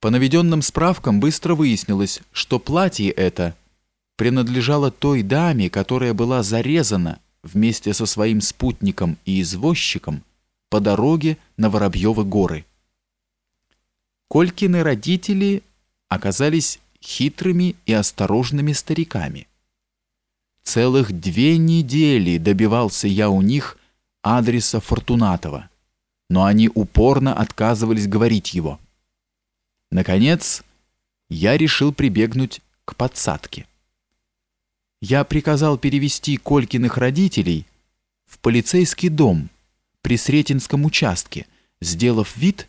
По наведенным справкам быстро выяснилось, что платье это принадлежало той даме, которая была зарезана вместе со своим спутником и извозчиком по дороге на Воробьевы горы. Колькины родители оказались хитрыми и осторожными стариками. Целых две недели добивался я у них адреса Фортунатова, но они упорно отказывались говорить его. Наконец, я решил прибегнуть к подсадке. Я приказал перевести Колькиных родителей в полицейский дом при Сретенском участке, сделав вид,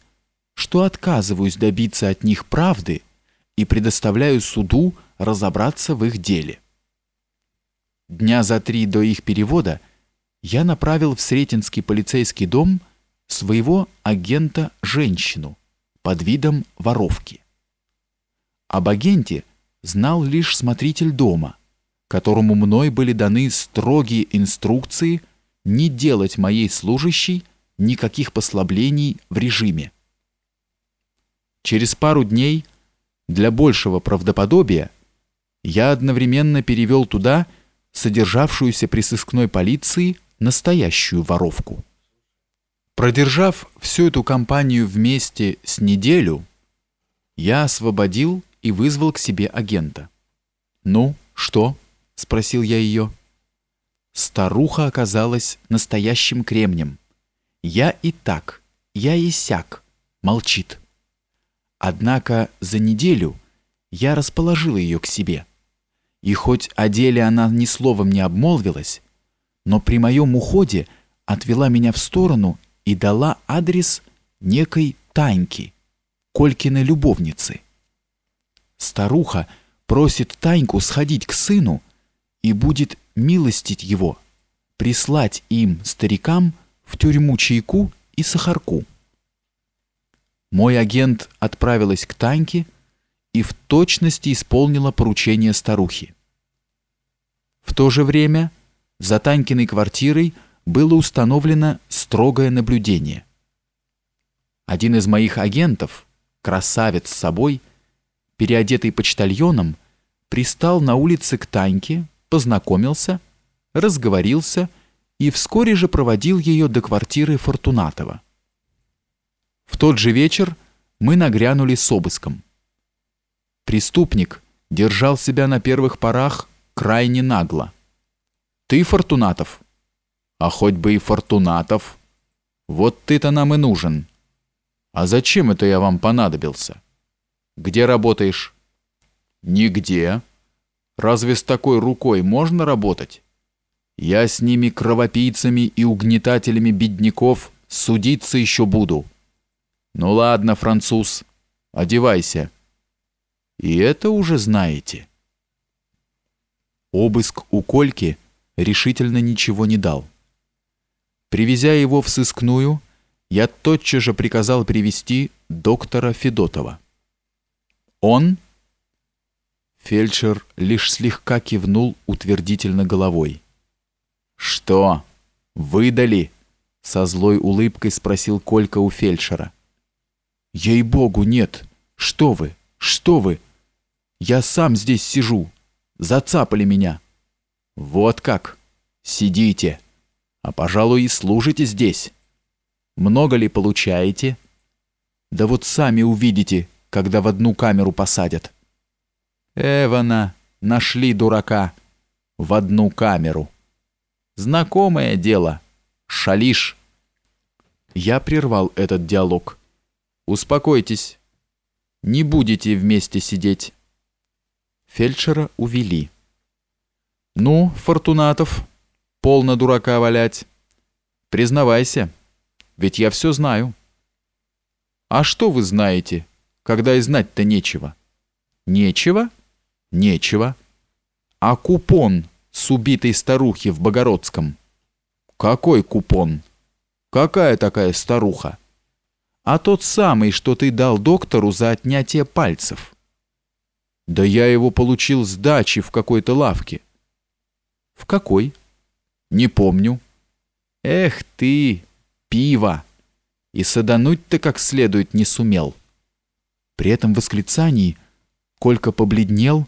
что отказываюсь добиться от них правды и предоставляю суду разобраться в их деле. Дня за три до их перевода я направил в Сретенский полицейский дом своего агента-женщину под видом воровки. Об агенте знал лишь смотритель дома, которому мной были даны строгие инструкции не делать моей служащей никаких послаблений в режиме. Через пару дней для большего правдоподобия я одновременно перевел туда содержавшуюся при сыскной полиции настоящую воровку. Продержав всю эту компанию вместе с неделю, я освободил и вызвал к себе агента. «Ну, что?» — спросил я ее. Старуха оказалась настоящим кремнем. Я и так, я и сяк, молчит. Однако за неделю я расположил ее к себе. И хоть о деле она ни словом не обмолвилась, но при моем уходе отвела меня в сторону и дала адрес некой Таньки, Колькиной любовницы. Старуха просит Таньку сходить к сыну и будет милостить его, прислать им, старикам, в тюрьму чайку и сахарку. Мой агент отправилась к Таньке и в точности исполнила поручение старухи. В то же время за Танькиной квартирой было установлено строгое наблюдение. Один из моих агентов, красавец с собой, переодетый почтальоном, пристал на улице к Таньке, познакомился, разговорился и вскоре же проводил ее до квартиры Фортунатова. В тот же вечер мы нагрянули с обыском. Преступник держал себя на первых порах крайне нагло. Ты, Фортунатов? А хоть бы и Фортунатов. Вот ты-то нам и нужен. А зачем это я вам понадобился? Где работаешь? Нигде. Разве с такой рукой можно работать? Я с ними кровопийцами и угнетателями бедняков судиться еще буду. Ну ладно, француз, одевайся. И это уже знаете. Обыск у Кольки решительно ничего не дал. Привезя его в сыскную, я тотчас же приказал привести доктора Федотова. Он Фельдшер лишь слегка кивнул утвердительно головой. Что? Выдали? со злой улыбкой спросил Колька у фельдшера. Ей-богу, нет. Что вы? Что вы? Я сам здесь сижу. Зацапали меня. Вот как. Сидите. А, пожалуй, и служите здесь. Много ли получаете? Да вот сами увидите, когда в одну камеру посадят. Эвана нашли дурака в одну камеру. Знакомое дело. Шалиш. Я прервал этот диалог. Успокойтесь. Не будете вместе сидеть. Фельдшера увели. Ну, Фортунатов, полно дурака валять. Признавайся, ведь я все знаю. А что вы знаете, когда и знать-то нечего? Нечего? Нечего. А купон с убитой старухи в Богородском? Какой купон? Какая такая старуха? а тот самый, что ты дал доктору за отнятие пальцев. Да я его получил с дачи в какой-то лавке. В какой? Не помню. Эх ты, пиво! И садануть-то как следует не сумел. При этом восклицании Колька побледнел